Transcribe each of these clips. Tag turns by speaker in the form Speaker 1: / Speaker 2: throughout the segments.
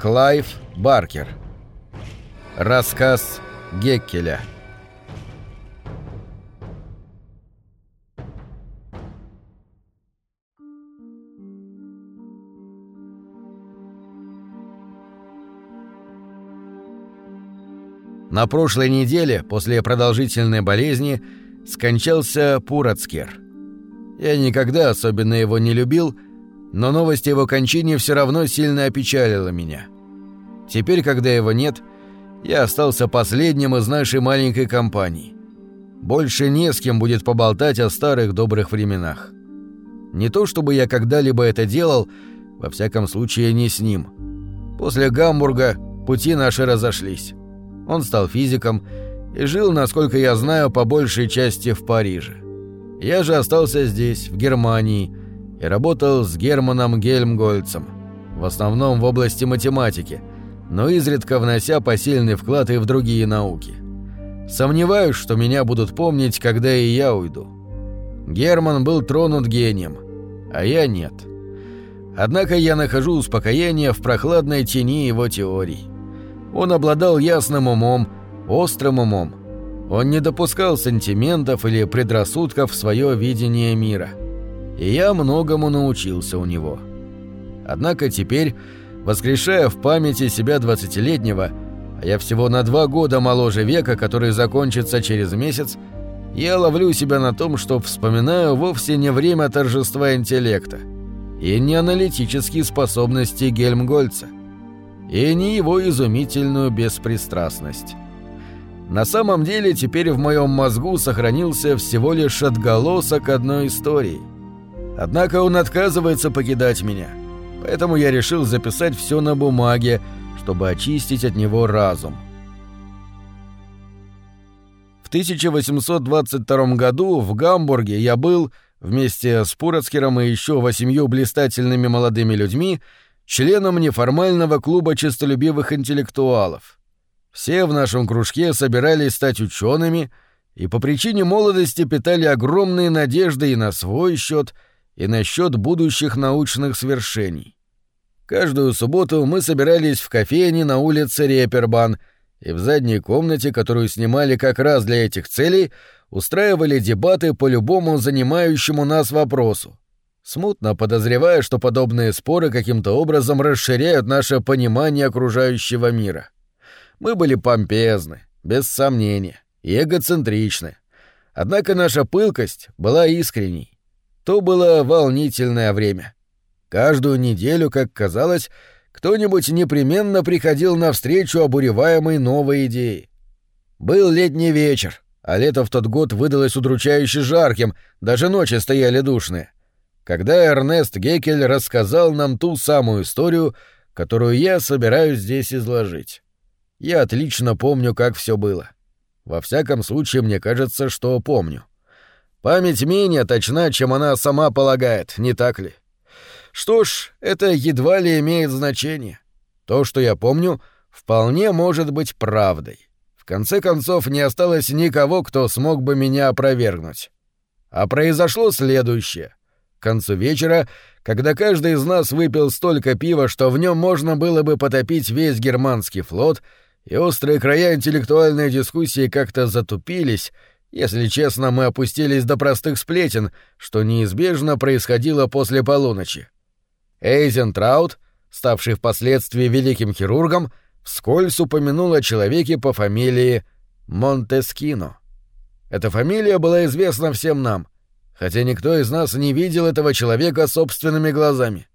Speaker 1: Клайв Баркер. Рассказ Геккеля. На прошлой неделе, после продолжительной болезни, скончался Пурацкер. Я никогда особенно его не любил, но новость о его кончине все равно сильно опечалила меня. Теперь, когда его нет, я остался последним из нашей маленькой компании. Больше не с кем будет поболтать о старых добрых временах. Не то чтобы я когда-либо это делал, во всяком случае не с ним. После Гамбурга пути наши разошлись. Он стал физиком и жил, насколько я знаю, по большей части в Париже. Я же остался здесь, в Германии, и работал с Германом Гельмгольцем, в основном в области математики, но изредка внося посильный вклад и в другие науки. Сомневаюсь, что меня будут помнить, когда и я уйду. Герман был тронут гением, а я нет. Однако я нахожу успокоение в прохладной тени его теорий. Он обладал ясным умом, острым умом. Он не допускал сантиментов или предрассудков в свое видение мира. И я многому научился у него. Однако теперь, воскрешая в памяти себя двадцатилетнего, а я всего на два года моложе века, который закончится через месяц, я ловлю себя на том, что вспоминаю вовсе не время торжества интеллекта и не аналитические способности Гельмгольца – и не его изумительную беспристрастность. На самом деле теперь в моем мозгу сохранился всего лишь отголосок одной истории. Однако он отказывается покидать меня, поэтому я решил записать все на бумаге, чтобы очистить от него разум. В 1822 году в Гамбурге я был вместе с Пурацкером и еще восемью блистательными молодыми людьми членом неформального клуба честолюбивых интеллектуалов. Все в нашем кружке собирались стать учеными и по причине молодости питали огромные надежды и на свой счет, и на счет будущих научных свершений. Каждую субботу мы собирались в кофейне на улице Репербан и в задней комнате, которую снимали как раз для этих целей, устраивали дебаты по любому занимающему нас вопросу смутно подозревая, что подобные споры каким-то образом расширяют наше понимание окружающего мира. Мы были помпезны, без сомнения, эгоцентричны. Однако наша пылкость была искренней. То было волнительное время. Каждую неделю, как казалось, кто-нибудь непременно приходил навстречу обуреваемой новой идеей. Был летний вечер, а лето в тот год выдалось удручающе жарким, даже ночи стояли душные когда Эрнест Гекель рассказал нам ту самую историю, которую я собираюсь здесь изложить. Я отлично помню, как все было. Во всяком случае, мне кажется, что помню. Память менее точна, чем она сама полагает, не так ли? Что ж, это едва ли имеет значение. То, что я помню, вполне может быть правдой. В конце концов, не осталось никого, кто смог бы меня опровергнуть. А произошло следующее. К концу вечера, когда каждый из нас выпил столько пива, что в нем можно было бы потопить весь германский флот, и острые края интеллектуальной дискуссии как-то затупились, если честно, мы опустились до простых сплетен, что неизбежно происходило после полуночи. Эйзен Траут, ставший впоследствии великим хирургом, вскользь упомянул о человеке по фамилии Монтескино. Эта фамилия была известна всем нам, хотя никто из нас не видел этого человека собственными глазами.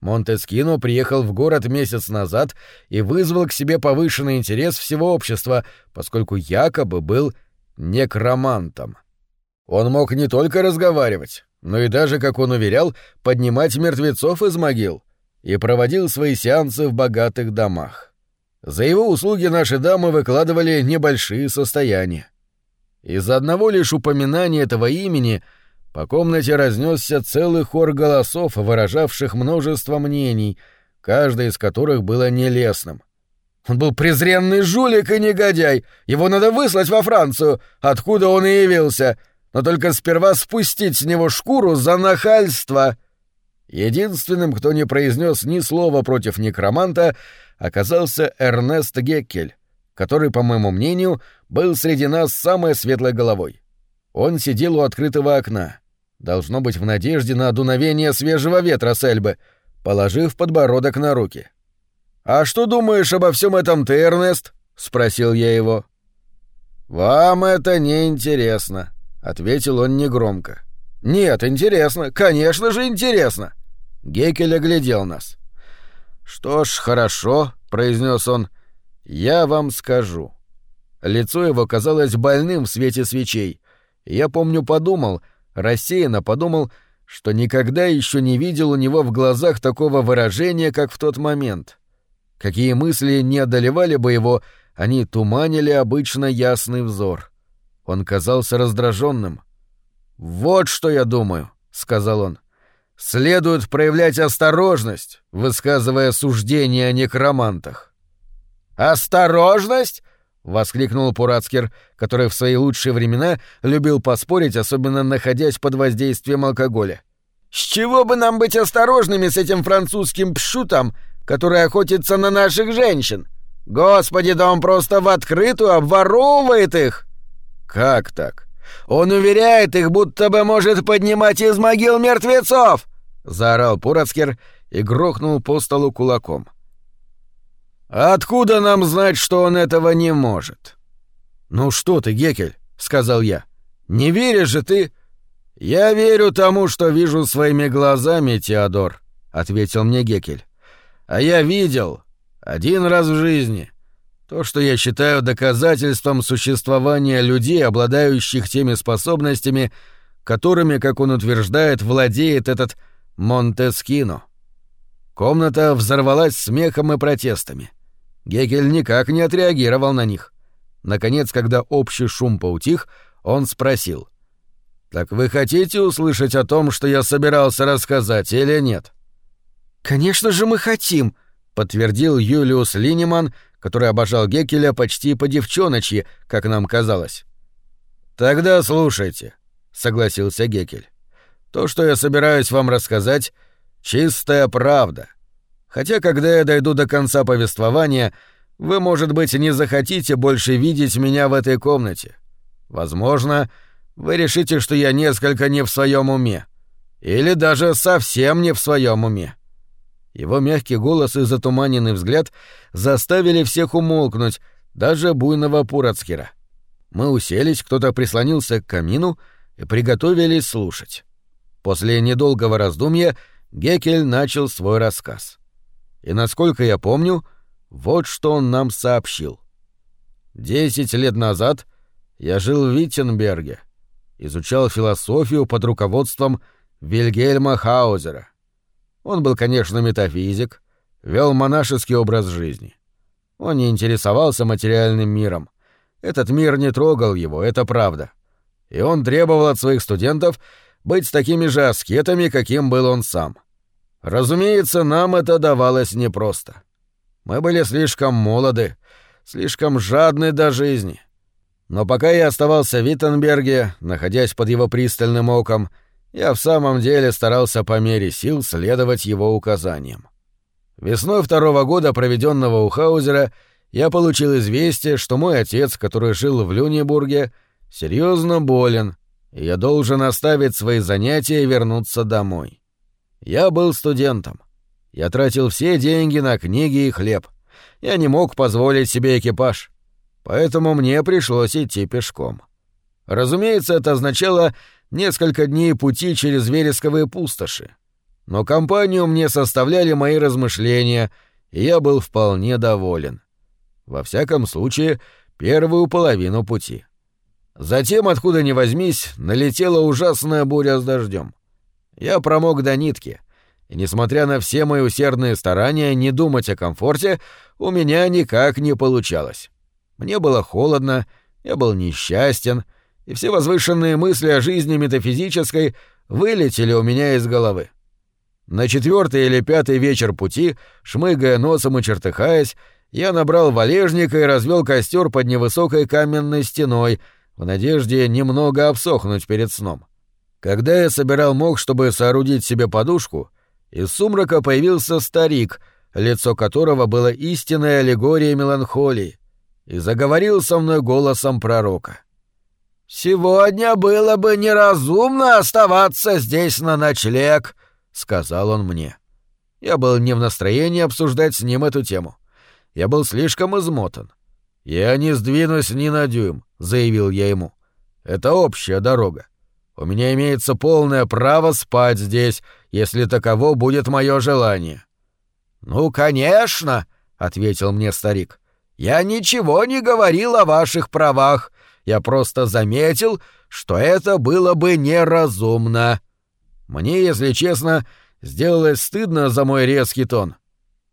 Speaker 1: Монтескино приехал в город месяц назад и вызвал к себе повышенный интерес всего общества, поскольку якобы был некромантом. Он мог не только разговаривать, но и даже, как он уверял, поднимать мертвецов из могил и проводил свои сеансы в богатых домах. За его услуги наши дамы выкладывали небольшие состояния. Из-за одного лишь упоминания этого имени — по комнате разнесся целый хор голосов, выражавших множество мнений, каждое из которых было нелестным. Он был презренный жулик и негодяй. Его надо выслать во Францию, откуда он и явился, но только сперва спустить с него шкуру за нахальство. Единственным, кто не произнес ни слова против некроманта, оказался Эрнест Геккель, который, по моему мнению, был среди нас самой светлой головой. Он сидел у открытого окна, должно быть в надежде на дуновение свежего ветра с Эльбы, положив подбородок на руки. «А что думаешь обо всем этом ты, Эрнест?» — спросил я его. «Вам это не интересно», — ответил он негромко. «Нет, интересно, конечно же интересно». Гекель оглядел нас. «Что ж, хорошо», — произнес он, — «я вам скажу». Лицо его казалось больным в свете свечей. Я помню, подумал, рассеянно подумал, что никогда еще не видел у него в глазах такого выражения, как в тот момент. Какие мысли не одолевали бы его, они туманили обычно ясный взор. Он казался раздраженным. «Вот что я думаю», — сказал он. «Следует проявлять осторожность, высказывая суждения о некромантах». «Осторожность?» — воскликнул Пурацкер, который в свои лучшие времена любил поспорить, особенно находясь под воздействием алкоголя. «С чего бы нам быть осторожными с этим французским пшутом, который охотится на наших женщин? Господи, да он просто в открытую обворовывает их!» «Как так?» «Он уверяет их, будто бы может поднимать из могил мертвецов!» — заорал Пурацкер и грохнул по столу кулаком. — «Откуда нам знать, что он этого не может?» «Ну что ты, Гекель», — сказал я. «Не веришь же ты?» «Я верю тому, что вижу своими глазами, Теодор», — ответил мне Гекель. «А я видел один раз в жизни то, что я считаю доказательством существования людей, обладающих теми способностями, которыми, как он утверждает, владеет этот Монтескино». Комната взорвалась смехом и протестами. Гекель никак не отреагировал на них. Наконец, когда общий шум поутих, он спросил. «Так вы хотите услышать о том, что я собирался рассказать, или нет?» «Конечно же мы хотим», — подтвердил Юлиус Линеман, который обожал Гекеля почти по девчоночьи, как нам казалось. «Тогда слушайте», — согласился Гекель. «То, что я собираюсь вам рассказать, — чистая правда. Хотя, когда я дойду до конца повествования, вы, может быть, не захотите больше видеть меня в этой комнате. Возможно, вы решите, что я несколько не в своем уме. Или даже совсем не в своем уме. Его мягкий голос и затуманенный взгляд заставили всех умолкнуть, даже буйного Пурацкера. Мы уселись, кто-то прислонился к камину и приготовились слушать. После недолгого раздумья Гекель начал свой рассказ. И насколько я помню, вот что он нам сообщил. Десять лет назад я жил в Виттенберге, изучал философию под руководством Вильгельма Хаузера. Он был, конечно, метафизик, вел монашеский образ жизни. Он не интересовался материальным миром. Этот мир не трогал его, это правда. И он требовал от своих студентов быть такими же аскетами, каким был он сам. Разумеется, нам это давалось непросто. Мы были слишком молоды, слишком жадны до жизни. Но пока я оставался в Виттенберге, находясь под его пристальным оком, я в самом деле старался по мере сил следовать его указаниям. Весной второго года, проведенного у Хаузера, я получил известие, что мой отец, который жил в Люнебурге, серьезно болен, и я должен оставить свои занятия и вернуться домой. Я был студентом. Я тратил все деньги на книги и хлеб. Я не мог позволить себе экипаж. Поэтому мне пришлось идти пешком. Разумеется, это означало несколько дней пути через вересковые пустоши. Но компанию мне составляли мои размышления, и я был вполне доволен. Во всяком случае, первую половину пути. Затем, откуда ни возьмись, налетела ужасная буря с дождем. Я промок до нитки, и, несмотря на все мои усердные старания не думать о комфорте, у меня никак не получалось. Мне было холодно, я был несчастен, и все возвышенные мысли о жизни метафизической вылетели у меня из головы. На четвертый или пятый вечер пути, шмыгая носом и чертыхаясь, я набрал валежника и развел костер под невысокой каменной стеной в надежде немного обсохнуть перед сном. Когда я собирал мох, чтобы соорудить себе подушку, из сумрака появился старик, лицо которого было истинной аллегорией меланхолии, и заговорил со мной голосом пророка. «Сегодня было бы неразумно оставаться здесь на ночлег», — сказал он мне. Я был не в настроении обсуждать с ним эту тему. Я был слишком измотан. «Я не сдвинусь ни на дюйм», — заявил я ему. «Это общая дорога. У меня имеется полное право спать здесь, если таково будет мое желание». «Ну, конечно», — ответил мне старик. «Я ничего не говорил о ваших правах. Я просто заметил, что это было бы неразумно». Мне, если честно, сделалось стыдно за мой резкий тон.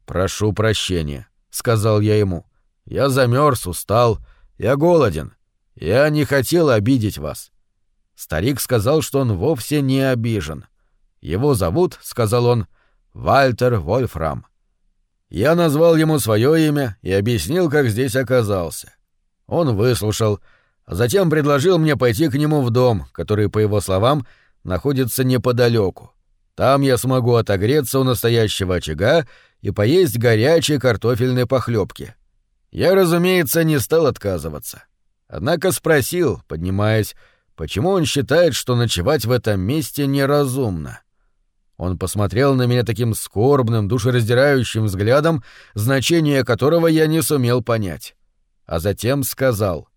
Speaker 1: «Прошу прощения», — сказал я ему. «Я замерз, устал, я голоден. Я не хотел обидеть вас». Старик сказал, что он вовсе не обижен. «Его зовут», — сказал он, — «Вальтер Вольфрам». Я назвал ему свое имя и объяснил, как здесь оказался. Он выслушал, а затем предложил мне пойти к нему в дом, который, по его словам, находится неподалеку. Там я смогу отогреться у настоящего очага и поесть горячей картофельной похлебки. Я, разумеется, не стал отказываться. Однако спросил, поднимаясь, почему он считает, что ночевать в этом месте неразумно. Он посмотрел на меня таким скорбным, душераздирающим взглядом, значение которого я не сумел понять. А затем сказал.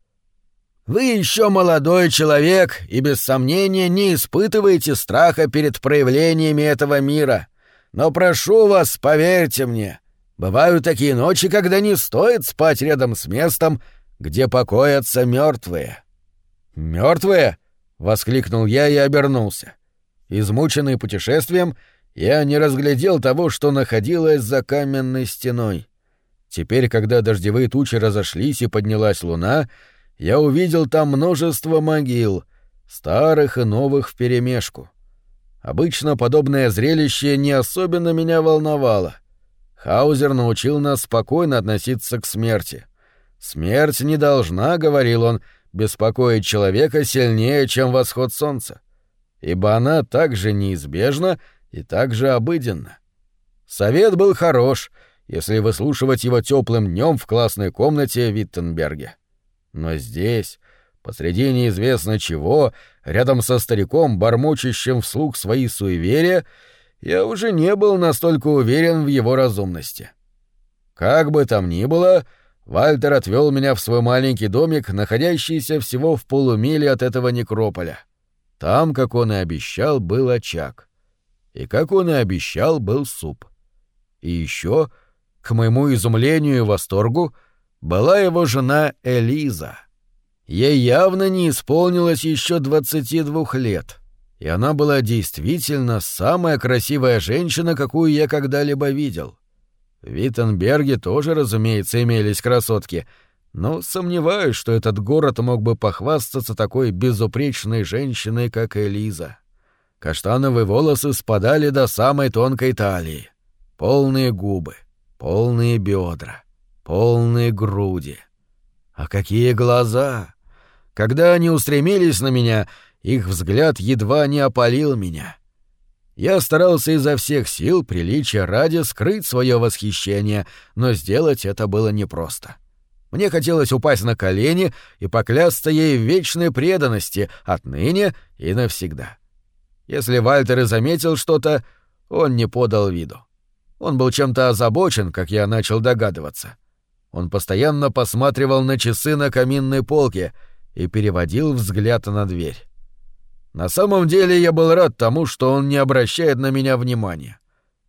Speaker 1: «Вы еще молодой человек и, без сомнения, не испытываете страха перед проявлениями этого мира. Но прошу вас, поверьте мне, бывают такие ночи, когда не стоит спать рядом с местом, где покоятся мертвые. Мертвые? воскликнул я и обернулся. Измученный путешествием, я не разглядел того, что находилось за каменной стеной. Теперь, когда дождевые тучи разошлись и поднялась луна, я увидел там множество могил, старых и новых вперемешку. Обычно подобное зрелище не особенно меня волновало. Хаузер научил нас спокойно относиться к смерти. Смерть не должна, говорил он, беспокоить человека сильнее, чем восход солнца, ибо она также неизбежна и также обыденна. Совет был хорош, если выслушивать его теплым днем в классной комнате в Виттенберге. Но здесь, посреди неизвестно чего, рядом со стариком, бормочущим вслух свои суеверия, я уже не был настолько уверен в его разумности. Как бы там ни было, Вальтер отвел меня в свой маленький домик, находящийся всего в полумиле от этого некрополя. Там, как он и обещал, был очаг. И, как он и обещал, был суп. И еще, к моему изумлению и восторгу, была его жена Элиза. Ей явно не исполнилось еще 22 лет, и она была действительно самая красивая женщина, какую я когда-либо видел. В Виттенберге тоже, разумеется, имелись красотки, но сомневаюсь, что этот город мог бы похвастаться такой безупречной женщиной, как Элиза. Каштановые волосы спадали до самой тонкой талии, полные губы, полные бедра полные груди. А какие глаза! Когда они устремились на меня, их взгляд едва не опалил меня. Я старался изо всех сил, приличия ради, скрыть свое восхищение, но сделать это было непросто. Мне хотелось упасть на колени и поклясться ей в вечной преданности отныне и навсегда. Если Вальтер и заметил что-то, он не подал виду. Он был чем-то озабочен, как я начал догадываться. Он постоянно посматривал на часы на каминной полке и переводил взгляд на дверь. На самом деле я был рад тому, что он не обращает на меня внимания.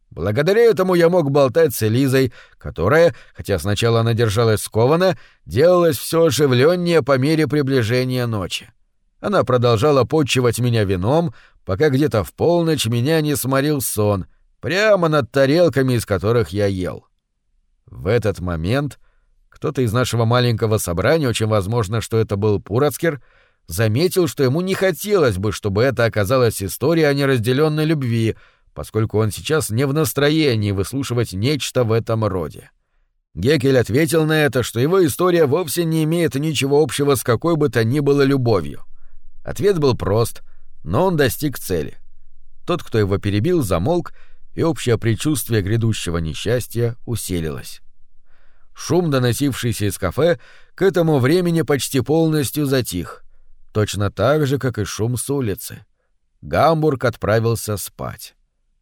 Speaker 1: Благодаря этому я мог болтать с Элизой, которая, хотя сначала она держалась скованно, делалась все оживленнее по мере приближения ночи. Она продолжала подчивать меня вином, пока где-то в полночь меня не сморил сон, прямо над тарелками, из которых я ел. В этот момент кто-то из нашего маленького собрания, очень возможно, что это был Пурацкер, заметил, что ему не хотелось бы, чтобы это оказалась история о неразделенной любви, поскольку он сейчас не в настроении выслушивать нечто в этом роде. Гекель ответил на это, что его история вовсе не имеет ничего общего с какой бы то ни было любовью. Ответ был прост, но он достиг цели. Тот, кто его перебил, замолк и общее предчувствие грядущего несчастья усилилось. Шум, доносившийся из кафе, к этому времени почти полностью затих, точно так же, как и шум с улицы. Гамбург отправился спать.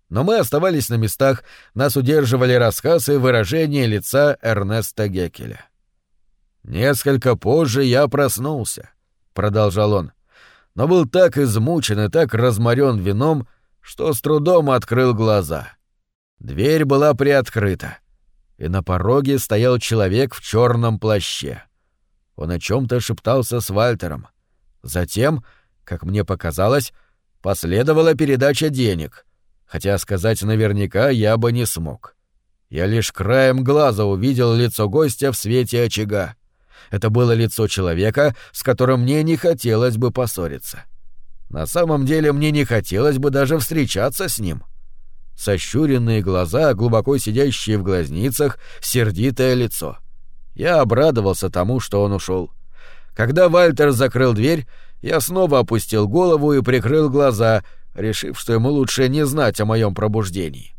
Speaker 1: Но мы оставались на местах, нас удерживали рассказы и выражения лица Эрнеста Гекеля. «Несколько позже я проснулся», — продолжал он, — «но был так измучен и так разморен вином, что с трудом открыл глаза. Дверь была приоткрыта, и на пороге стоял человек в черном плаще. Он о чем-то шептался с Вальтером. Затем, как мне показалось, последовала передача денег, хотя сказать наверняка я бы не смог. Я лишь краем глаза увидел лицо гостя в свете очага. Это было лицо человека, с которым мне не хотелось бы поссориться. На самом деле мне не хотелось бы даже встречаться с ним. Сощуренные глаза, глубоко сидящие в глазницах, сердитое лицо. Я обрадовался тому, что он ушел. Когда Вальтер закрыл дверь, я снова опустил голову и прикрыл глаза, решив, что ему лучше не знать о моем пробуждении.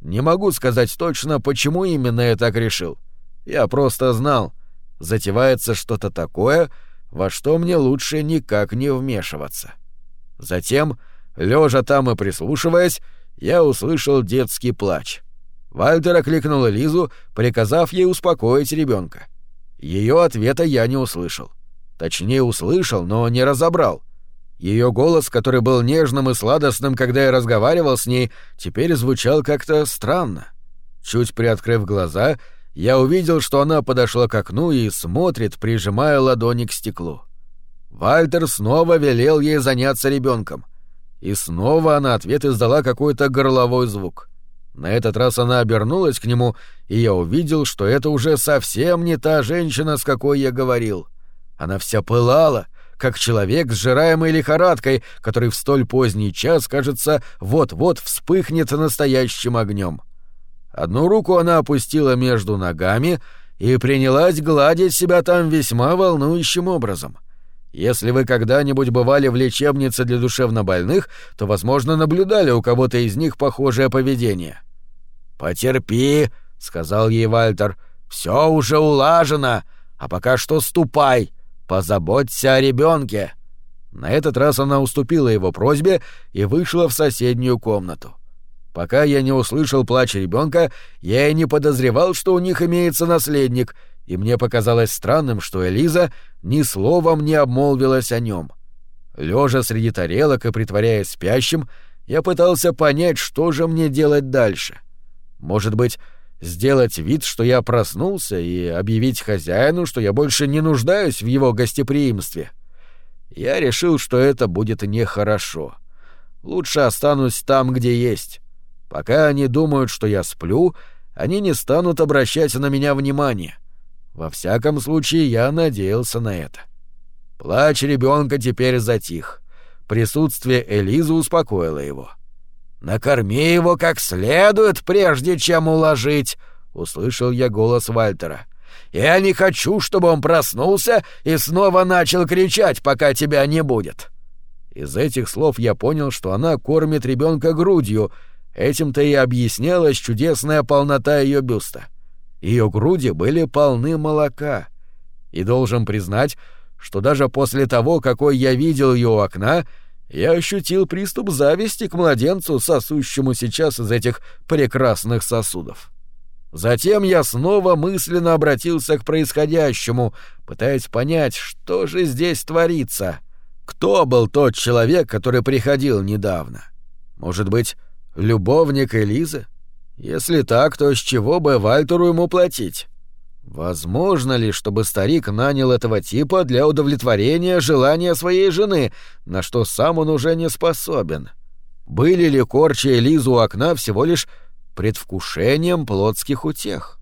Speaker 1: Не могу сказать точно, почему именно я так решил. Я просто знал, затевается что-то такое, во что мне лучше никак не вмешиваться. Затем, лежа там и прислушиваясь, я услышал детский плач. Вальтер окликнул Лизу, приказав ей успокоить ребенка. Ее ответа я не услышал. Точнее, услышал, но не разобрал. Ее голос, который был нежным и сладостным, когда я разговаривал с ней, теперь звучал как-то странно. Чуть приоткрыв глаза, я увидел, что она подошла к окну и смотрит, прижимая ладони к стеклу. Вальтер снова велел ей заняться ребенком. И снова она ответ издала какой-то горловой звук. На этот раз она обернулась к нему, и я увидел, что это уже совсем не та женщина, с какой я говорил. Она вся пылала, как человек, сжираемый лихорадкой, который в столь поздний час, кажется, вот-вот вспыхнет настоящим огнем. Одну руку она опустила между ногами и принялась гладить себя там весьма волнующим образом. Если вы когда-нибудь бывали в лечебнице для душевнобольных, то, возможно, наблюдали у кого-то из них похожее поведение. «Потерпи», — сказал ей Вальтер, — «все уже улажено, а пока что ступай, позаботься о ребенке». На этот раз она уступила его просьбе и вышла в соседнюю комнату. Пока я не услышал плач ребенка, я и не подозревал, что у них имеется наследник, и мне показалось странным, что Элиза ни словом не обмолвилась о нем. Лежа среди тарелок и притворяясь спящим, я пытался понять, что же мне делать дальше. Может быть, сделать вид, что я проснулся, и объявить хозяину, что я больше не нуждаюсь в его гостеприимстве. Я решил, что это будет нехорошо. Лучше останусь там, где есть. Пока они думают, что я сплю, они не станут обращать на меня внимания. Во всяком случае, я надеялся на это. Плач ребенка теперь затих. Присутствие Элизы успокоило его. «Накорми его как следует, прежде чем уложить», — услышал я голос Вальтера. «Я не хочу, чтобы он проснулся и снова начал кричать, пока тебя не будет». Из этих слов я понял, что она кормит ребенка грудью, Этим-то и объяснялась чудесная полнота ее бюста. Ее груди были полны молока. И должен признать, что даже после того, какой я видел ее у окна, я ощутил приступ зависти к младенцу, сосущему сейчас из этих прекрасных сосудов. Затем я снова мысленно обратился к происходящему, пытаясь понять, что же здесь творится. Кто был тот человек, который приходил недавно? Может быть, Любовник Элизы? Если так, то с чего бы Вальтеру ему платить? Возможно ли, чтобы старик нанял этого типа для удовлетворения желания своей жены, на что сам он уже не способен? Были ли корчи Элизу у окна всего лишь предвкушением плотских утех?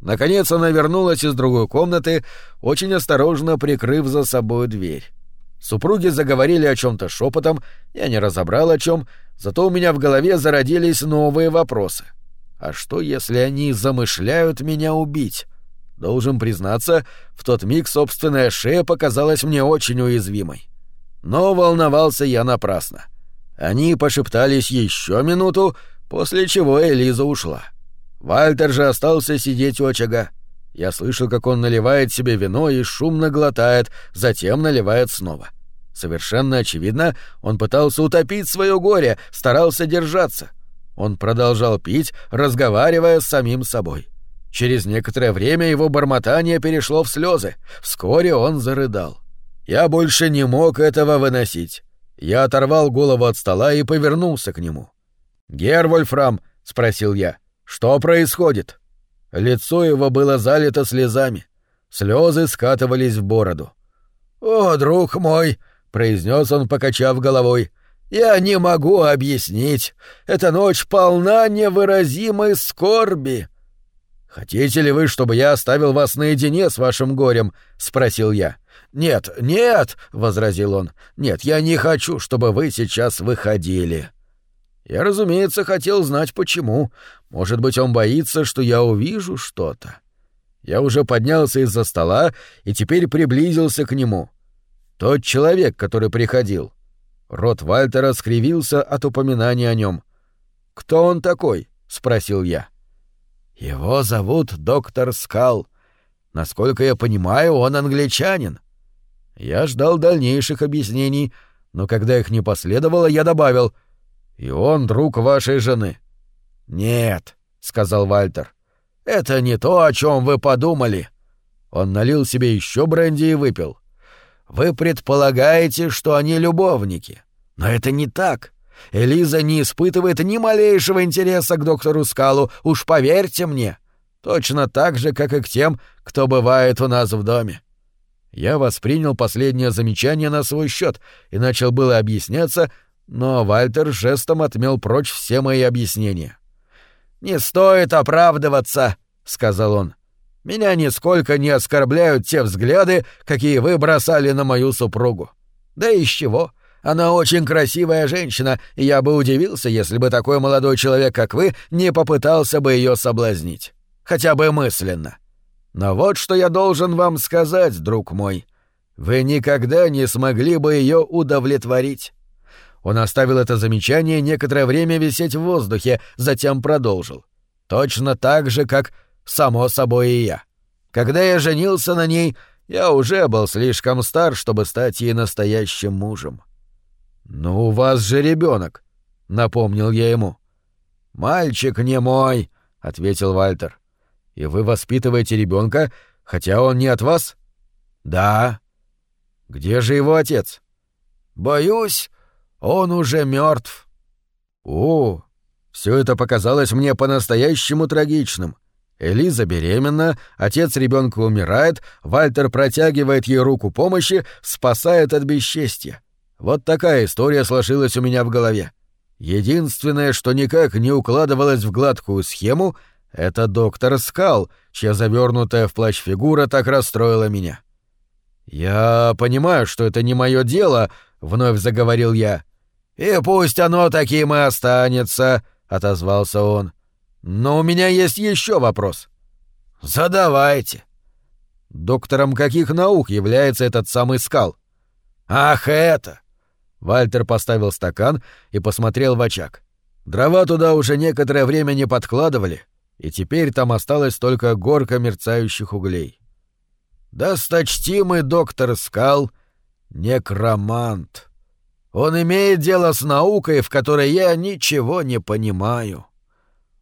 Speaker 1: Наконец она вернулась из другой комнаты, очень осторожно прикрыв за собой дверь. Супруги заговорили о чем-то шепотом, я не разобрал о чем, зато у меня в голове зародились новые вопросы. А что, если они замышляют меня убить? Должен признаться, в тот миг собственная шея показалась мне очень уязвимой. Но волновался я напрасно. Они пошептались еще минуту, После чего Элиза ушла. Вальтер же остался сидеть у очага. Я слышал, как он наливает себе вино и шумно глотает, затем наливает снова. Совершенно очевидно, он пытался утопить свое горе, старался держаться. Он продолжал пить, разговаривая с самим собой. Через некоторое время его бормотание перешло в слезы. Вскоре он зарыдал. Я больше не мог этого выносить. Я оторвал голову от стола и повернулся к нему. «Гервольфрам», — спросил я, — «что происходит?» Лицо его было залито слезами. Слезы скатывались в бороду. «О, друг мой!» — произнес он, покачав головой. «Я не могу объяснить. Эта ночь полна невыразимой скорби». «Хотите ли вы, чтобы я оставил вас наедине с вашим горем?» — спросил я. «Нет, нет!» — возразил он. «Нет, я не хочу, чтобы вы сейчас выходили». Я, разумеется, хотел знать, почему. Может быть, он боится, что я увижу что-то. Я уже поднялся из-за стола и теперь приблизился к нему. Тот человек, который приходил. Рот Вальтера скривился от упоминания о нем. «Кто он такой?» — спросил я. «Его зовут доктор Скал. Насколько я понимаю, он англичанин». Я ждал дальнейших объяснений, но когда их не последовало, я добавил — и он друг вашей жены. Нет, сказал Вальтер. Это не то, о чем вы подумали. Он налил себе еще бренди и выпил. Вы предполагаете, что они любовники. Но это не так. Элиза не испытывает ни малейшего интереса к доктору Скалу, уж поверьте мне. Точно так же, как и к тем, кто бывает у нас в доме. Я воспринял последнее замечание на свой счет и начал было объясняться, но Вальтер жестом отмел прочь все мои объяснения. «Не стоит оправдываться», — сказал он. «Меня нисколько не оскорбляют те взгляды, какие вы бросали на мою супругу. Да из чего? Она очень красивая женщина, и я бы удивился, если бы такой молодой человек, как вы, не попытался бы ее соблазнить. Хотя бы мысленно. Но вот что я должен вам сказать, друг мой. Вы никогда не смогли бы ее удовлетворить. Он оставил это замечание некоторое время висеть в воздухе, затем продолжил. Точно так же, как само собой и я. Когда я женился на ней, я уже был слишком стар, чтобы стать ей настоящим мужем. «Но у вас же ребенок, напомнил я ему. «Мальчик не мой», — ответил Вальтер. «И вы воспитываете ребенка, хотя он не от вас?» «Да». «Где же его отец?» «Боюсь, он уже мертв. О, все это показалось мне по-настоящему трагичным. Элиза беременна, отец ребенка умирает, Вальтер протягивает ей руку помощи, спасает от бесчестья. Вот такая история сложилась у меня в голове. Единственное, что никак не укладывалось в гладкую схему, это доктор Скал, чья завернутая в плащ фигура так расстроила меня. «Я понимаю, что это не мое дело», — вновь заговорил я. «И пусть оно таким и останется», — отозвался он. «Но у меня есть еще вопрос». «Задавайте». Доктором каких наук является этот самый скал? «Ах, это!» Вальтер поставил стакан и посмотрел в очаг. Дрова туда уже некоторое время не подкладывали, и теперь там осталась только горка мерцающих углей. «Досточтимый доктор Скал — некромант», он имеет дело с наукой, в которой я ничего не понимаю».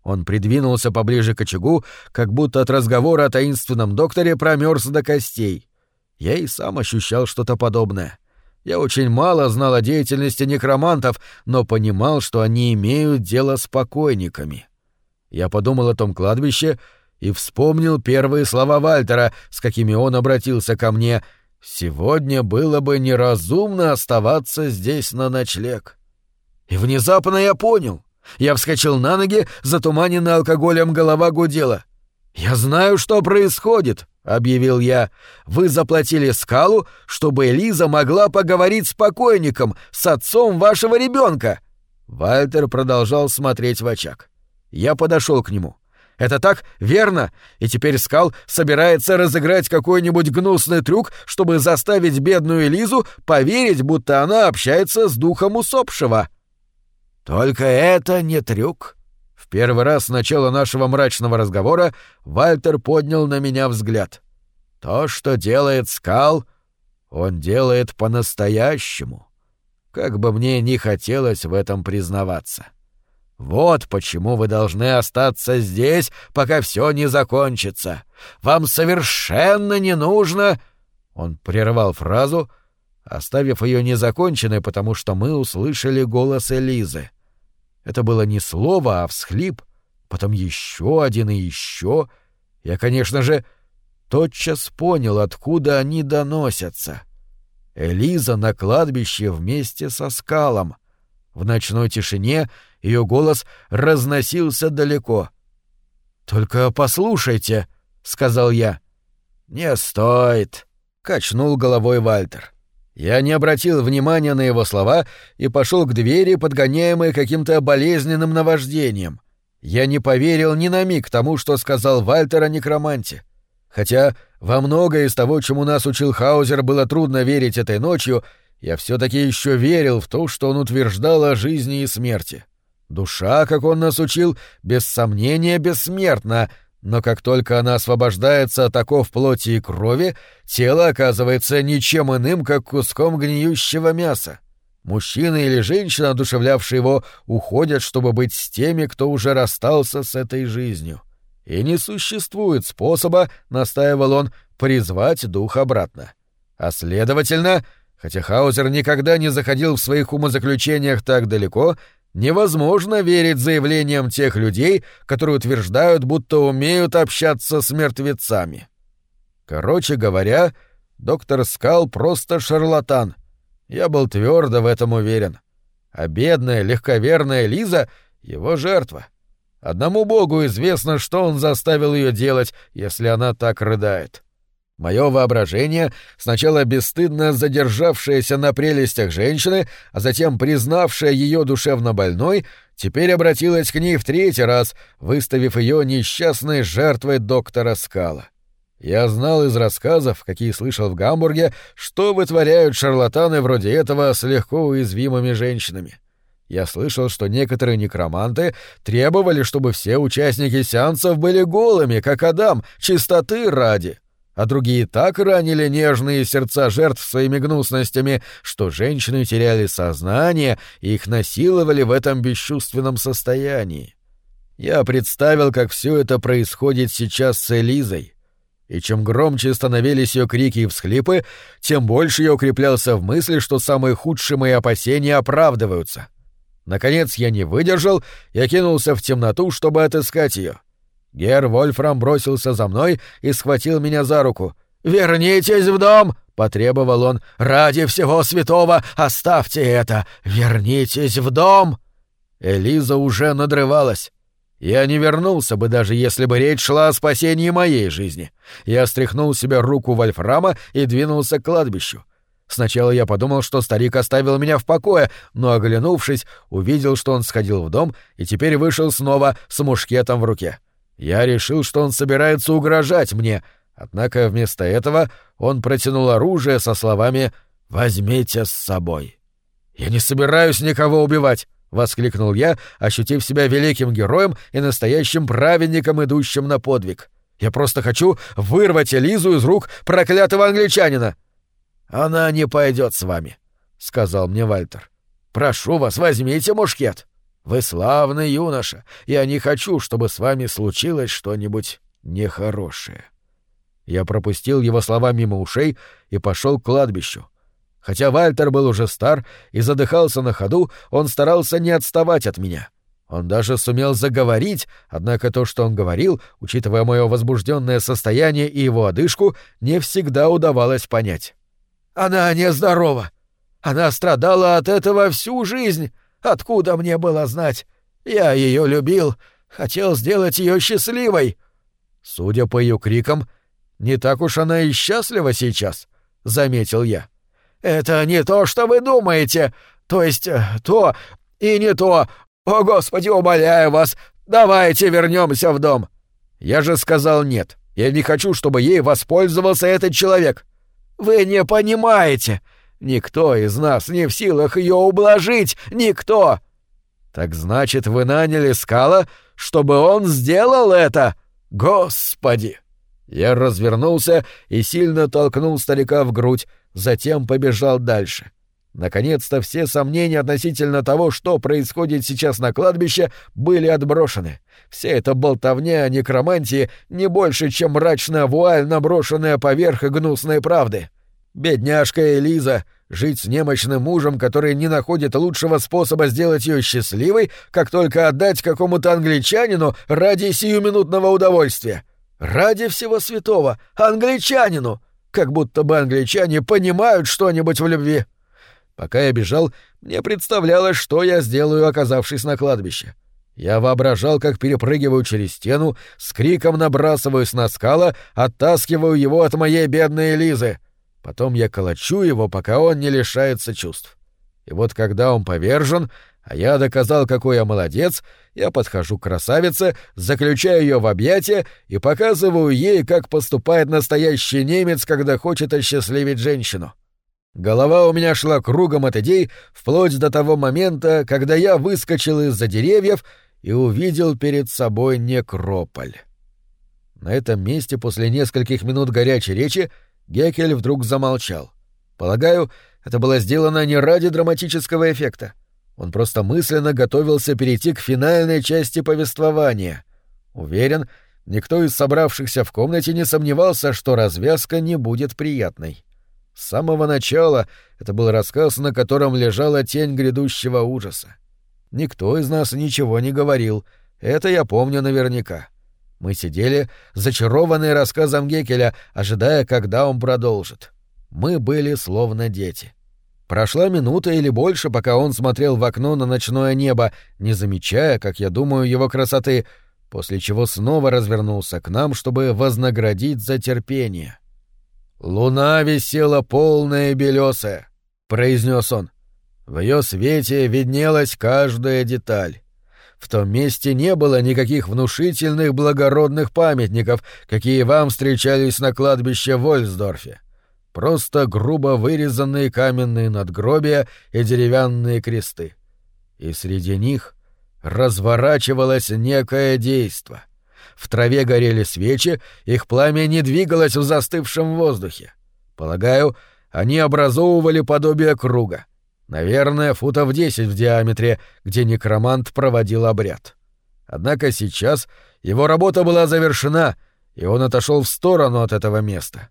Speaker 1: Он придвинулся поближе к очагу, как будто от разговора о таинственном докторе промерз до костей. Я и сам ощущал что-то подобное. Я очень мало знал о деятельности некромантов, но понимал, что они имеют дело с покойниками. Я подумал о том кладбище и вспомнил первые слова Вальтера, с какими он обратился ко мне — Сегодня было бы неразумно оставаться здесь на ночлег. И внезапно я понял. Я вскочил на ноги, затуманенная алкоголем голова гудела. «Я знаю, что происходит», — объявил я. «Вы заплатили скалу, чтобы Элиза могла поговорить с покойником, с отцом вашего ребенка. Вальтер продолжал смотреть в очаг. Я подошел к нему. Это так, верно? И теперь Скал собирается разыграть какой-нибудь гнусный трюк, чтобы заставить бедную Элизу поверить, будто она общается с духом усопшего. Только это не трюк, В первый раз с начала нашего мрачного разговора Вальтер поднял на меня взгляд. То, что делает скал, он делает по-настоящему. Как бы мне ни хотелось в этом признаваться. Вот почему вы должны остаться здесь, пока все не закончится. Вам совершенно не нужно... Он прервал фразу, оставив ее незаконченной, потому что мы услышали голос Элизы. Это было не слово, а всхлип, потом еще один и еще. Я, конечно же, тотчас понял, откуда они доносятся. Элиза на кладбище вместе со скалом. В ночной тишине ее голос разносился далеко. «Только послушайте», — сказал я. «Не стоит», — качнул головой Вальтер. Я не обратил внимания на его слова и пошел к двери, подгоняемой каким-то болезненным наваждением. Я не поверил ни на миг тому, что сказал Вальтер о некроманте. Хотя во многое из того, чему нас учил Хаузер, было трудно верить этой ночью, я все таки еще верил в то, что он утверждал о жизни и смерти. Душа, как он нас учил, без сомнения бессмертна, но как только она освобождается от оков плоти и крови, тело оказывается ничем иным, как куском гниющего мяса. Мужчина или женщина, одушевлявшие его, уходят, чтобы быть с теми, кто уже расстался с этой жизнью. И не существует способа, настаивал он, призвать дух обратно. А следовательно, хотя Хаузер никогда не заходил в своих умозаключениях так далеко, Невозможно верить заявлениям тех людей, которые утверждают, будто умеют общаться с мертвецами. Короче говоря, доктор Скал просто шарлатан. Я был твердо в этом уверен. А бедная, легковерная Лиза — его жертва. Одному богу известно, что он заставил ее делать, если она так рыдает. — Мое воображение, сначала бесстыдно задержавшееся на прелестях женщины, а затем признавшее ее душевно больной, теперь обратилось к ней в третий раз, выставив ее несчастной жертвой доктора Скала. Я знал из рассказов, какие слышал в Гамбурге, что вытворяют шарлатаны вроде этого с легко уязвимыми женщинами. Я слышал, что некоторые некроманты требовали, чтобы все участники сеансов были голыми, как Адам, чистоты ради — а другие так ранили нежные сердца жертв своими гнусностями, что женщины теряли сознание и их насиловали в этом бесчувственном состоянии. Я представил, как все это происходит сейчас с Элизой. И чем громче становились ее крики и всхлипы, тем больше я укреплялся в мысли, что самые худшие мои опасения оправдываются. Наконец я не выдержал и окинулся в темноту, чтобы отыскать ее. Гер Вольфрам бросился за мной и схватил меня за руку. «Вернитесь в дом!» — потребовал он. «Ради всего святого оставьте это! Вернитесь в дом!» Элиза уже надрывалась. Я не вернулся бы, даже если бы речь шла о спасении моей жизни. Я стряхнул себе руку Вольфрама и двинулся к кладбищу. Сначала я подумал, что старик оставил меня в покое, но, оглянувшись, увидел, что он сходил в дом и теперь вышел снова с мушкетом в руке. Я решил, что он собирается угрожать мне, однако вместо этого он протянул оружие со словами «Возьмите с собой». «Я не собираюсь никого убивать», — воскликнул я, ощутив себя великим героем и настоящим праведником, идущим на подвиг. «Я просто хочу вырвать Элизу из рук проклятого англичанина». «Она не пойдет с вами», — сказал мне Вальтер. «Прошу вас, возьмите мушкет». Вы славный юноша. Я не хочу, чтобы с вами случилось что-нибудь нехорошее. Я пропустил его слова мимо ушей и пошел к кладбищу. Хотя Вальтер был уже стар и задыхался на ходу, он старался не отставать от меня. Он даже сумел заговорить, однако то, что он говорил, учитывая мое возбужденное состояние и его одышку, не всегда удавалось понять. «Она нездорова. Она страдала от этого всю жизнь. Откуда мне было знать? Я ее любил, хотел сделать ее счастливой. Судя по ее крикам, не так уж она и счастлива сейчас, заметил я. Это не то, что вы думаете. То есть э, то и не то. О, господи, умоляю вас, давайте вернемся в дом. Я же сказал нет. Я не хочу, чтобы ей воспользовался этот человек. Вы не понимаете. Никто из нас не в силах ее ублажить, никто. Так значит, вы наняли Скала, чтобы он сделал это? Господи! Я развернулся и сильно толкнул старика в грудь, затем побежал дальше. Наконец-то все сомнения относительно того, что происходит сейчас на кладбище, были отброшены. Вся эта болтовня о некромантии не больше, чем мрачная вуаль, наброшенная поверх гнусной правды. Бедняжка Элиза, жить с немощным мужем, который не находит лучшего способа сделать ее счастливой, как только отдать какому-то англичанину ради сиюминутного удовольствия. Ради всего святого, англичанину! Как будто бы англичане понимают что-нибудь в любви. Пока я бежал, мне представлялось, что я сделаю, оказавшись на кладбище. Я воображал, как перепрыгиваю через стену, с криком набрасываюсь на скала, оттаскиваю его от моей бедной Лизы. Потом я колочу его, пока он не лишается чувств. И вот когда он повержен, а я доказал, какой я молодец, я подхожу к красавице, заключаю ее в объятия и показываю ей, как поступает настоящий немец, когда хочет осчастливить женщину. Голова у меня шла кругом от идей вплоть до того момента, когда я выскочил из-за деревьев и увидел перед собой некрополь. На этом месте после нескольких минут горячей речи Гекель вдруг замолчал. Полагаю, это было сделано не ради драматического эффекта. Он просто мысленно готовился перейти к финальной части повествования. Уверен, никто из собравшихся в комнате не сомневался, что развязка не будет приятной. С самого начала это был рассказ, на котором лежала тень грядущего ужаса. Никто из нас ничего не говорил, это я помню наверняка. Мы сидели, зачарованные рассказом Гекеля, ожидая, когда он продолжит. Мы были словно дети. Прошла минута или больше, пока он смотрел в окно на ночное небо, не замечая, как я думаю, его красоты, после чего снова развернулся к нам, чтобы вознаградить за терпение. «Луна висела полная белесая», — произнес он. В ее свете виднелась каждая деталь. В том месте не было никаких внушительных благородных памятников, какие вам встречались на кладбище в Вольсдорфе. Просто грубо вырезанные каменные надгробия и деревянные кресты. И среди них разворачивалось некое действо. В траве горели свечи, их пламя не двигалось в застывшем воздухе. Полагаю, они образовывали подобие круга. Наверное, футов десять в диаметре, где некромант проводил обряд. Однако сейчас его работа была завершена, и он отошел в сторону от этого места.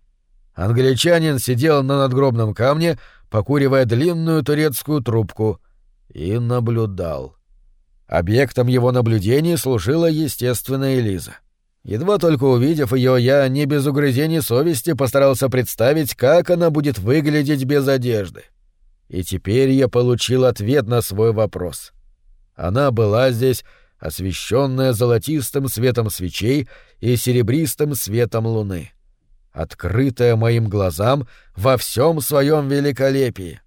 Speaker 1: Англичанин сидел на надгробном камне, покуривая длинную турецкую трубку, и наблюдал. Объектом его наблюдений служила, естественно, Элиза. Едва только увидев ее, я не без угрызений совести постарался представить, как она будет выглядеть без одежды. — и теперь я получил ответ на свой вопрос. Она была здесь, освещенная золотистым светом свечей и серебристым светом луны, открытая моим глазам во всем своем великолепии.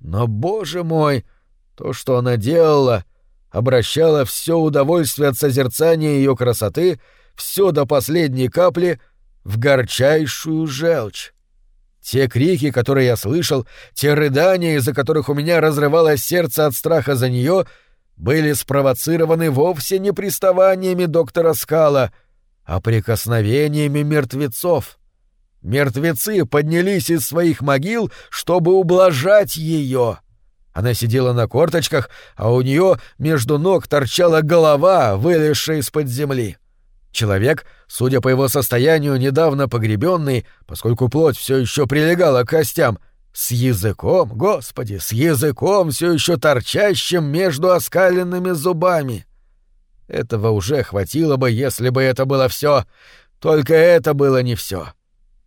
Speaker 1: Но, боже мой, то, что она делала, обращала все удовольствие от созерцания ее красоты, все до последней капли, в горчайшую желчь. Те крики, которые я слышал, те рыдания, из-за которых у меня разрывалось сердце от страха за нее, были спровоцированы вовсе не приставаниями доктора Скала, а прикосновениями мертвецов. Мертвецы поднялись из своих могил, чтобы ублажать ее. Она сидела на корточках, а у нее между ног торчала голова, вылезшая из-под земли. — Человек, судя по его состоянию, недавно погребенный, поскольку плоть все еще прилегала к костям, с языком, господи, с языком все еще торчащим между оскаленными зубами. Этого уже хватило бы, если бы это было все. Только это было не все.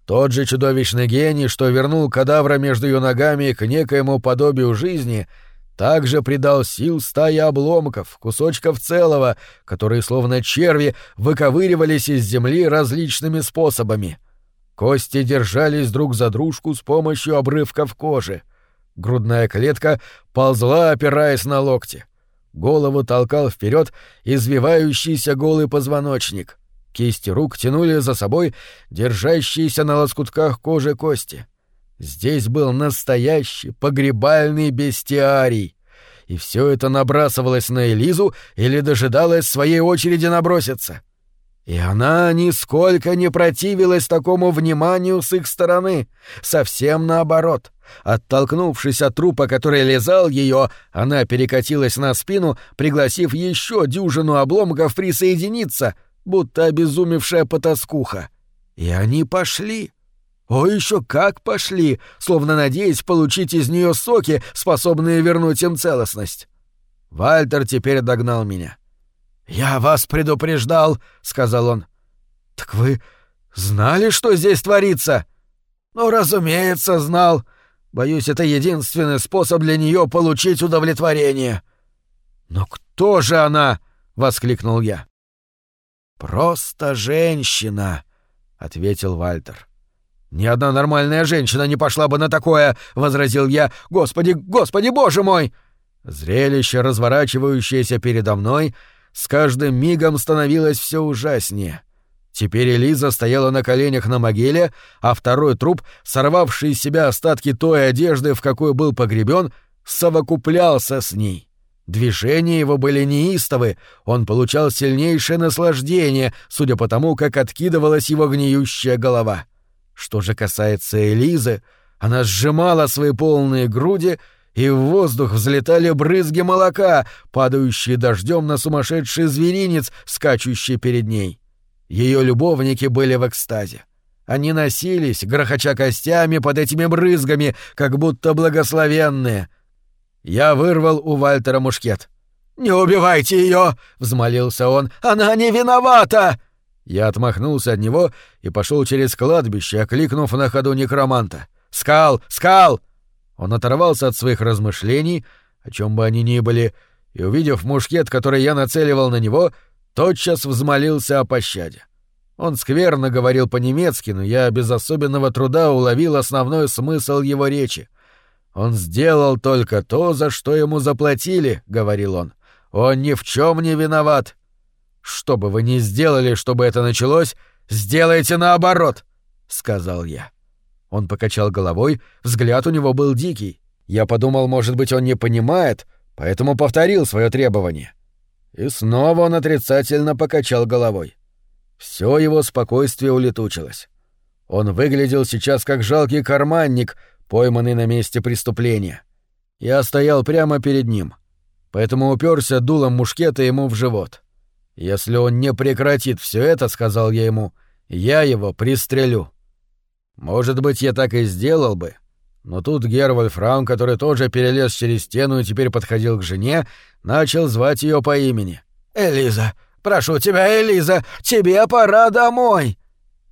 Speaker 1: Тот же чудовищный гений, что вернул кадавра между ее ногами к некоему подобию жизни — также придал сил стаи обломков, кусочков целого, которые словно черви выковыривались из земли различными способами. Кости держались друг за дружку с помощью обрывков кожи. Грудная клетка ползла, опираясь на локти. Голову толкал вперед извивающийся голый позвоночник. Кисти рук тянули за собой держащиеся на лоскутках кожи кости. Здесь был настоящий погребальный бестиарий. И все это набрасывалось на Элизу или дожидалось своей очереди наброситься. И она нисколько не противилась такому вниманию с их стороны, совсем наоборот. Оттолкнувшись от трупа, который лизал ее, она перекатилась на спину, пригласив еще дюжину обломков присоединиться, будто обезумевшая потаскуха. И они пошли. О, еще как пошли, словно надеясь получить из нее соки, способные вернуть им целостность. Вальтер теперь догнал меня. «Я вас предупреждал», — сказал он. «Так вы знали, что здесь творится?» «Ну, разумеется, знал. Боюсь, это единственный способ для нее получить удовлетворение». «Но кто же она?» — воскликнул я. «Просто женщина», — ответил Вальтер. «Ни одна нормальная женщина не пошла бы на такое!» — возразил я. «Господи, господи, боже мой!» Зрелище, разворачивающееся передо мной, с каждым мигом становилось все ужаснее. Теперь Элиза стояла на коленях на могиле, а второй труп, сорвавший из себя остатки той одежды, в какой был погребен, совокуплялся с ней. Движения его были неистовы, он получал сильнейшее наслаждение, судя по тому, как откидывалась его гниющая голова. Что же касается Элизы, она сжимала свои полные груди, и в воздух взлетали брызги молока, падающие дождем на сумасшедший зверинец, скачущий перед ней. Ее любовники были в экстазе. Они носились, грохоча костями под этими брызгами, как будто благословенные. Я вырвал у Вальтера мушкет. «Не убивайте ее!» — взмолился он. «Она не виновата!» Я отмахнулся от него и пошел через кладбище, окликнув на ходу некроманта. «Скал! Скал!» Он оторвался от своих размышлений, о чем бы они ни были, и, увидев мушкет, который я нацеливал на него, тотчас взмолился о пощаде. Он скверно говорил по-немецки, но я без особенного труда уловил основной смысл его речи. «Он сделал только то, за что ему заплатили», — говорил он. «Он ни в чем не виноват». «Что бы вы ни сделали, чтобы это началось, сделайте наоборот», — сказал я. Он покачал головой, взгляд у него был дикий. Я подумал, может быть, он не понимает, поэтому повторил свое требование. И снова он отрицательно покачал головой. Все его спокойствие улетучилось. Он выглядел сейчас как жалкий карманник, пойманный на месте преступления. Я стоял прямо перед ним, поэтому уперся дулом мушкета ему в живот. Если он не прекратит все это, сказал я ему, я его пристрелю. Может быть, я так и сделал бы. Но тут Гервальд Фраун, который тоже перелез через стену и теперь подходил к жене, начал звать ее по имени. «Элиза! Прошу тебя, Элиза! Тебе пора домой!»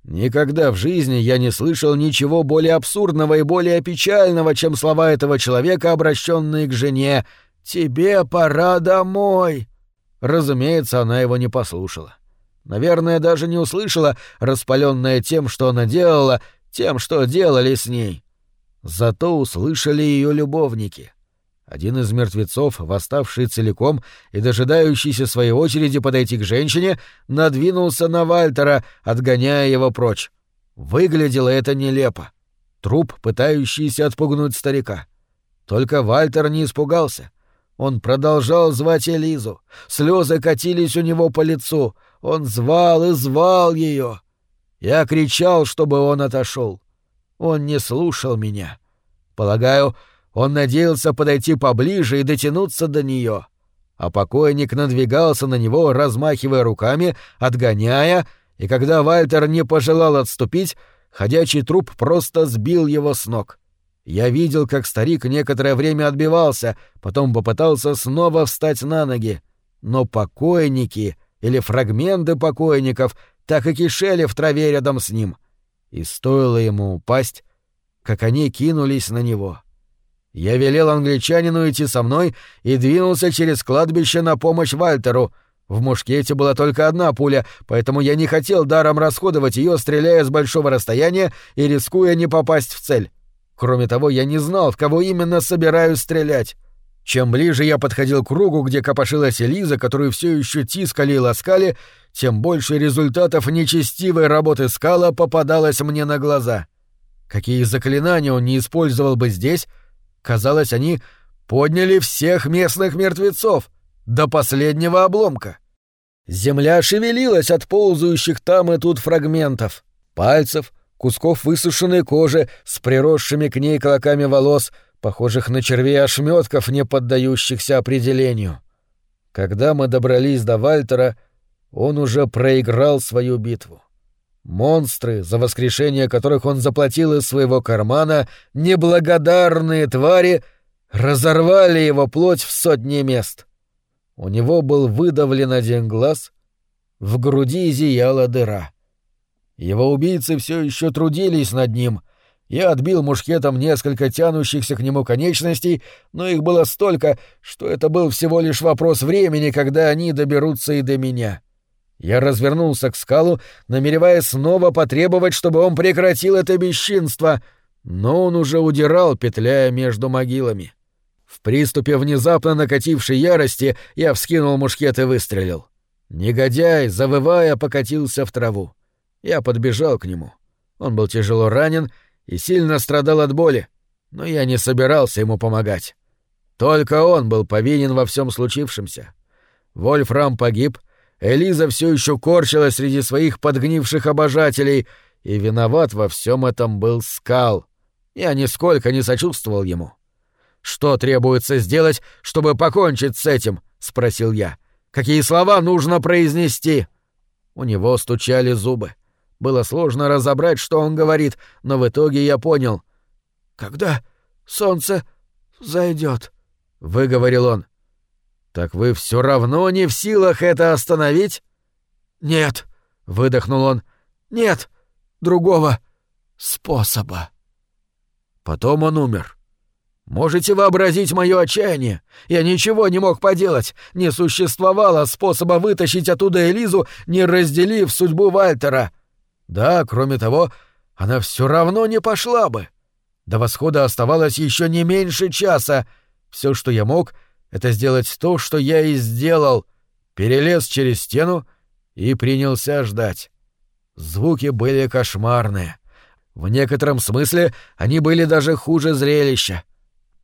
Speaker 1: Никогда в жизни я не слышал ничего более абсурдного и более печального, чем слова этого человека, обращенные к жене. «Тебе пора домой!» Разумеется, она его не послушала. Наверное, даже не услышала, распаленная тем, что она делала, тем, что делали с ней. Зато услышали ее любовники. Один из мертвецов, восставший целиком и дожидающийся своей очереди подойти к женщине, надвинулся на Вальтера, отгоняя его прочь. Выглядело это нелепо. Труп, пытающийся отпугнуть старика. Только Вальтер не испугался. Он продолжал звать Элизу. Слезы катились у него по лицу. Он звал и звал ее. Я кричал, чтобы он отошел. Он не слушал меня. Полагаю, он надеялся подойти поближе и дотянуться до нее. А покойник надвигался на него, размахивая руками, отгоняя, и когда Вальтер не пожелал отступить, ходячий труп просто сбил его с ног. Я видел, как старик некоторое время отбивался, потом попытался снова встать на ноги. Но покойники или фрагменты покойников так и кишели в траве рядом с ним. И стоило ему упасть, как они кинулись на него. Я велел англичанину идти со мной и двинулся через кладбище на помощь Вальтеру. В мушкете была только одна пуля, поэтому я не хотел даром расходовать ее, стреляя с большого расстояния и рискуя не попасть в цель. Кроме того, я не знал, в кого именно собираюсь стрелять. Чем ближе я подходил к кругу, где копошилась Элиза, которую все еще тискали и ласкали, тем больше результатов нечестивой работы скала попадалось мне на глаза. Какие заклинания он не использовал бы здесь, казалось, они подняли всех местных мертвецов, до последнего обломка. Земля шевелилась от ползающих там и тут фрагментов, пальцев, кусков высушенной кожи с приросшими к ней клоками волос, похожих на червей ошметков, не поддающихся определению. Когда мы добрались до Вальтера, он уже проиграл свою битву. Монстры, за воскрешение которых он заплатил из своего кармана, неблагодарные твари, разорвали его плоть в сотни мест. У него был выдавлен один глаз, в груди зияла дыра. Его убийцы все еще трудились над ним. Я отбил мушкетом несколько тянущихся к нему конечностей, но их было столько, что это был всего лишь вопрос времени, когда они доберутся и до меня. Я развернулся к скалу, намереваясь снова потребовать, чтобы он прекратил это бесчинство, но он уже удирал, петляя между могилами. — в приступе внезапно накатившей ярости я вскинул мушкет и выстрелил. Негодяй, завывая, покатился в траву. Я подбежал к нему. Он был тяжело ранен и сильно страдал от боли, но я не собирался ему помогать. Только он был повинен во всем случившемся. Вольфрам погиб, Элиза все еще корчилась среди своих подгнивших обожателей, и виноват во всем этом был Скал. Я нисколько не сочувствовал ему. — «Что требуется сделать, чтобы покончить с этим?» — спросил я. «Какие слова нужно произнести?» У него стучали зубы. Было сложно разобрать, что он говорит, но в итоге я понял. «Когда солнце зайдет, выговорил он. «Так вы все равно не в силах это остановить?» «Нет», — выдохнул он. «Нет другого способа». Потом он умер. Можете вообразить мое отчаяние? Я ничего не мог поделать. Не существовало способа вытащить оттуда Элизу, не разделив судьбу Вальтера. Да, кроме того, она все равно не пошла бы. До восхода оставалось еще не меньше часа. Все, что я мог, это сделать то, что я и сделал. Перелез через стену и принялся ждать. Звуки были кошмарные. В некотором смысле они были даже хуже зрелища.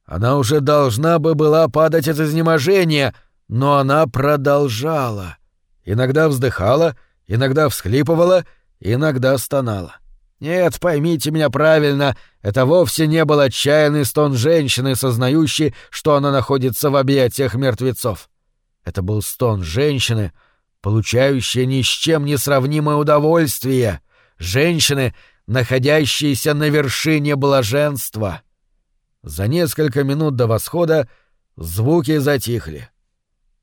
Speaker 1: Она уже должна бы была падать от изнеможения, но она продолжала. Иногда вздыхала, иногда всхлипывала, иногда стонала. Нет, поймите меня правильно, это вовсе не был отчаянный стон женщины, сознающей, что она находится в объятиях мертвецов. Это был стон женщины, получающей ни с чем не сравнимое удовольствие, женщины, находящейся на вершине блаженства. За несколько минут до восхода звуки затихли.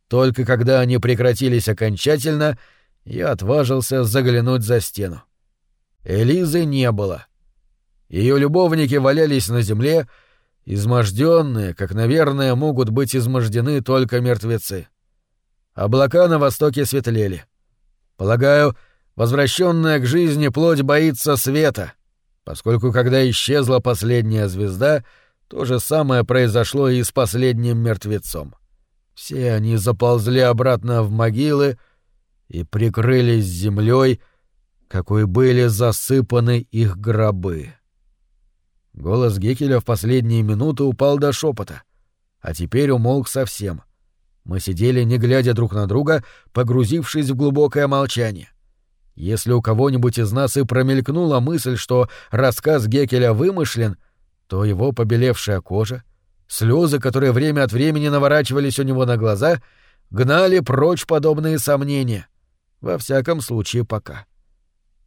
Speaker 1: Только когда они прекратились окончательно, я отважился заглянуть за стену. Элизы не было. Ее любовники валялись на земле, изможденные, как, наверное, могут быть измождены только мертвецы. Облака на востоке светлели. Полагаю, возвращенная к жизни плоть боится света, поскольку когда исчезла последняя звезда — то же самое произошло и с последним мертвецом. Все они заползли обратно в могилы и прикрылись землей, какой были засыпаны их гробы. Голос Гекеля в последние минуты упал до шепота, а теперь умолк совсем. Мы сидели, не глядя друг на друга, погрузившись в глубокое молчание. Если у кого-нибудь из нас и промелькнула мысль, что рассказ Гекеля вымышлен — то его побелевшая кожа, слезы, которые время от времени наворачивались у него на глаза, гнали прочь подобные сомнения. Во всяком случае, пока.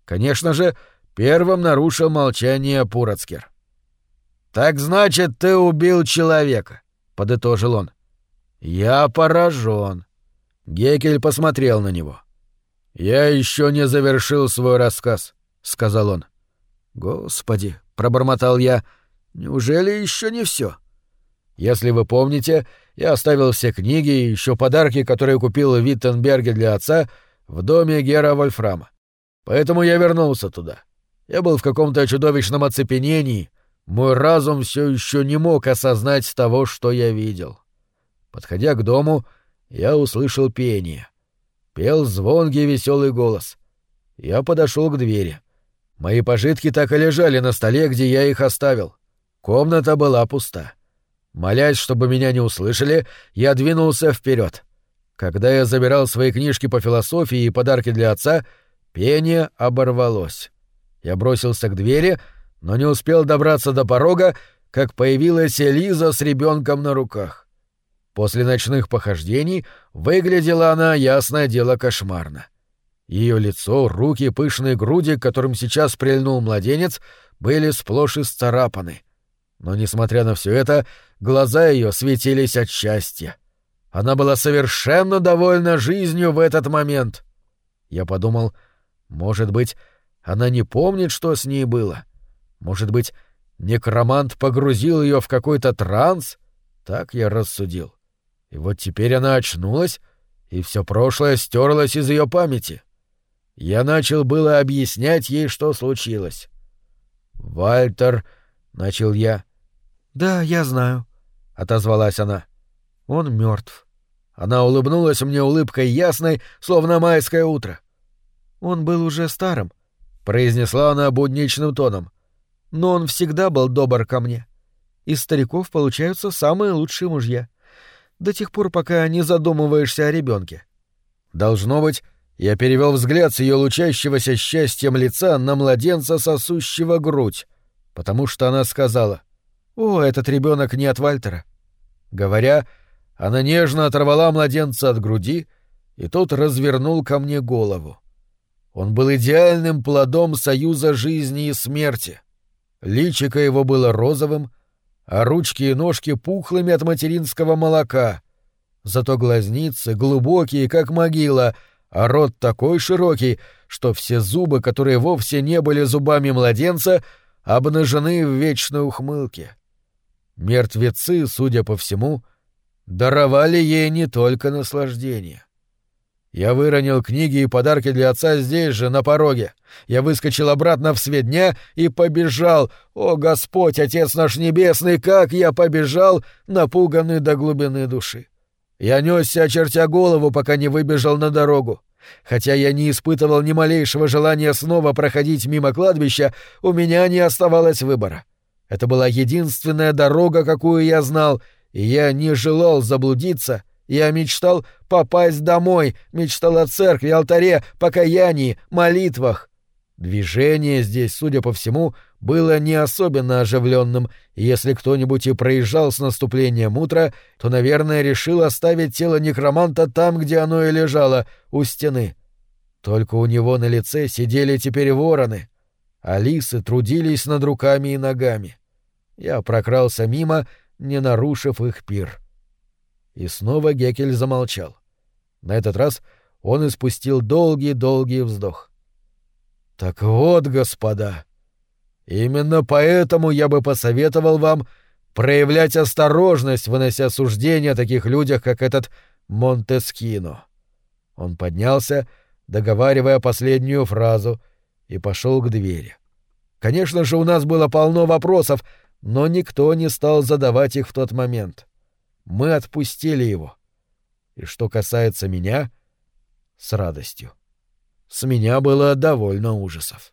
Speaker 1: Конечно же, первым нарушил молчание Пурацкер. «Так значит, ты убил человека», — подытожил он. «Я поражен». Гекель посмотрел на него. «Я еще не завершил свой рассказ», — сказал он. «Господи», — пробормотал я, — Неужели еще не все? Если вы помните, я оставил все книги и еще подарки, которые купил в Виттенберге для отца, в доме Гера Вольфрама. Поэтому я вернулся туда. Я был в каком-то чудовищном оцепенении. Мой разум все еще не мог осознать того, что я видел. Подходя к дому, я услышал пение. Пел звонкий веселый голос. Я подошел к двери. Мои пожитки так и лежали на столе, где я их оставил. Комната была пуста. Молясь, чтобы меня не услышали, я двинулся вперед. Когда я забирал свои книжки по философии и подарки для отца, пение оборвалось. Я бросился к двери, но не успел добраться до порога, как появилась Элиза с ребенком на руках. После ночных похождений выглядела она, ясное дело, кошмарно. Ее лицо, руки, пышные груди, к которым сейчас прильнул младенец, были сплошь исцарапаны. Но, несмотря на все это, глаза ее светились от счастья. Она была совершенно довольна жизнью в этот момент. Я подумал, может быть, она не помнит, что с ней было. Может быть, некромант погрузил ее в какой-то транс? Так я рассудил. И вот теперь она очнулась, и все прошлое стерлось из ее памяти. Я начал было объяснять ей, что случилось. «Вальтер», — начал я.
Speaker 2: «Да, я знаю», — отозвалась она. «Он мертв.
Speaker 1: Она улыбнулась мне улыбкой ясной, словно майское утро.
Speaker 2: «Он был уже старым», — произнесла она будничным тоном. «Но он всегда был добр ко мне. Из стариков получаются самые лучшие мужья. До тех пор, пока не задумываешься о ребенке.
Speaker 1: Должно быть, я перевел взгляд с ее лучащегося счастьем лица на младенца, сосущего грудь, потому что она сказала, «О, этот ребенок не от Вальтера». Говоря, она нежно оторвала младенца от груди, и тот развернул ко мне голову. Он был идеальным плодом союза жизни и смерти. Личико его было розовым, а ручки и ножки пухлыми от материнского молока. Зато глазницы глубокие, как могила, а рот такой широкий, что все зубы, которые вовсе не были зубами младенца, обнажены в вечной ухмылке. Мертвецы, судя по всему, — даровали ей не только наслаждение. Я выронил книги и подарки для отца здесь же, на пороге. Я выскочил обратно в свет дня и побежал. О, Господь, Отец наш Небесный, как я побежал, напуганный до глубины души. Я несся, очертя голову, пока не выбежал на дорогу. Хотя я не испытывал ни малейшего желания снова проходить мимо кладбища, у меня не оставалось выбора. Это была единственная дорога, какую я знал, я не желал заблудиться, я мечтал попасть домой, мечтал о церкви, алтаре, покаянии, молитвах. Движение здесь, судя по всему, было не особенно оживленным, если кто-нибудь и проезжал с наступлением утра, то, наверное, решил оставить тело некроманта там, где оно и лежало, у стены. Только у него на лице сидели теперь вороны, а лисы трудились над руками и ногами. Я прокрался мимо не нарушив их пир. И снова Гекель замолчал. На этот раз он испустил долгий-долгий вздох. «Так вот, господа, именно поэтому я бы посоветовал вам проявлять осторожность, вынося суждения о таких людях, как этот Монтескино». Он поднялся, договаривая последнюю фразу, и пошел к двери. Конечно же, у нас было полно вопросов, но никто не стал задавать их в тот момент. Мы отпустили его. И что касается меня, с радостью. С меня было довольно ужасов.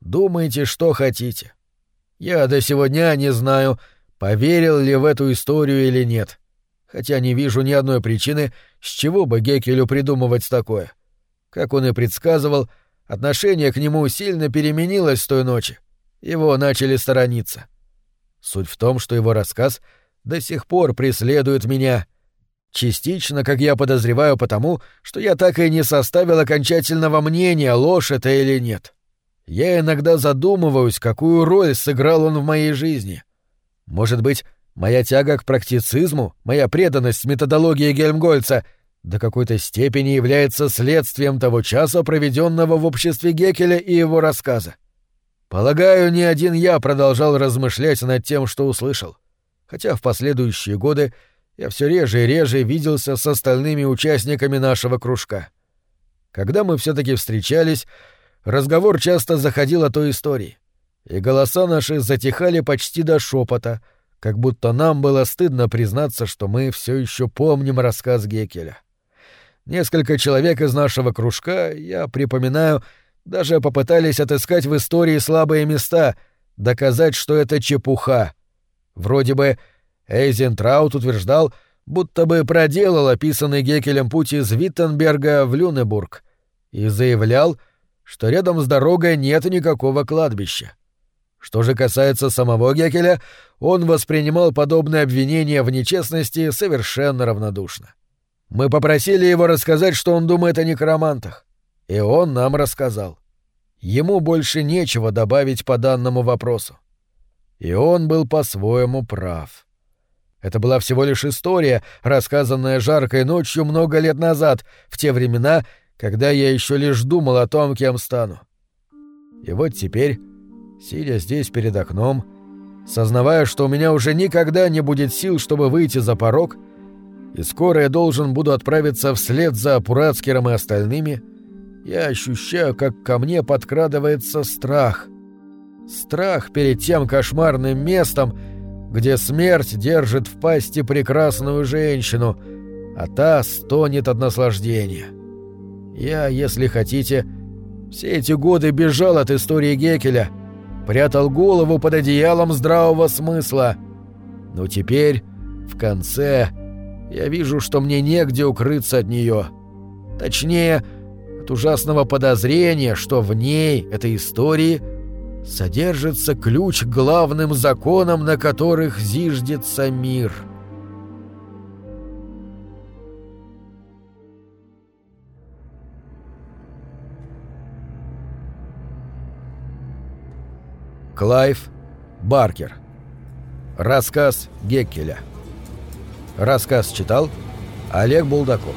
Speaker 1: Думайте, что хотите. Я до сегодня не знаю, поверил ли в эту историю или нет, хотя не вижу ни одной причины, с чего бы Гекелю придумывать такое. Как он и предсказывал, отношение к нему сильно переменилось с той ночи. Его начали сторониться. — Суть в том, что его рассказ до сих пор преследует меня. Частично, как я подозреваю, потому, что я так и не составил окончательного мнения, ложь это или нет. Я иногда задумываюсь, какую роль сыграл он в моей жизни. Может быть, моя тяга к практицизму, моя преданность методологии Гельмгольца до какой-то степени является следствием того часа, проведенного в обществе Гекеля и его рассказа. Полагаю, не один я продолжал размышлять над тем, что услышал. Хотя в последующие годы я все реже и реже виделся с остальными участниками нашего кружка. Когда мы все-таки встречались, разговор часто заходил о той истории, и голоса наши затихали почти до шепота, как будто нам было стыдно признаться, что мы все еще помним рассказ Гекеля. Несколько человек из нашего кружка, я припоминаю, даже попытались отыскать в истории слабые места, доказать, что это чепуха. Вроде бы Эйзентраут утверждал, будто бы проделал описанный Гекелем путь из Виттенберга в Люнебург и заявлял, что рядом с дорогой нет никакого кладбища. Что же касается самого Гекеля, он воспринимал подобные обвинения в нечестности совершенно равнодушно. Мы попросили его рассказать, что он думает о некромантах, и он нам рассказал. Ему больше нечего добавить по данному вопросу. И он был по-своему прав. Это была всего лишь история, рассказанная жаркой ночью много лет назад, в те времена, когда я еще лишь думал о том, кем стану. И вот теперь, сидя здесь перед окном, сознавая, что у меня уже никогда не будет сил, чтобы выйти за порог, и скоро я должен буду отправиться вслед за Пурацкером и остальными, я ощущаю, как ко мне подкрадывается страх. Страх перед тем кошмарным местом, где смерть держит в пасти прекрасную женщину, а та стонет от наслаждения. Я, если хотите, все эти годы бежал от истории Гекеля, прятал голову под одеялом здравого смысла. Но теперь, в конце, я вижу, что мне негде укрыться от нее. Точнее, ужасного подозрения, что в ней, этой истории, содержится ключ к главным законам, на которых зиждется мир. Клайв Баркер. Рассказ Геккеля. Рассказ читал Олег Булдаков.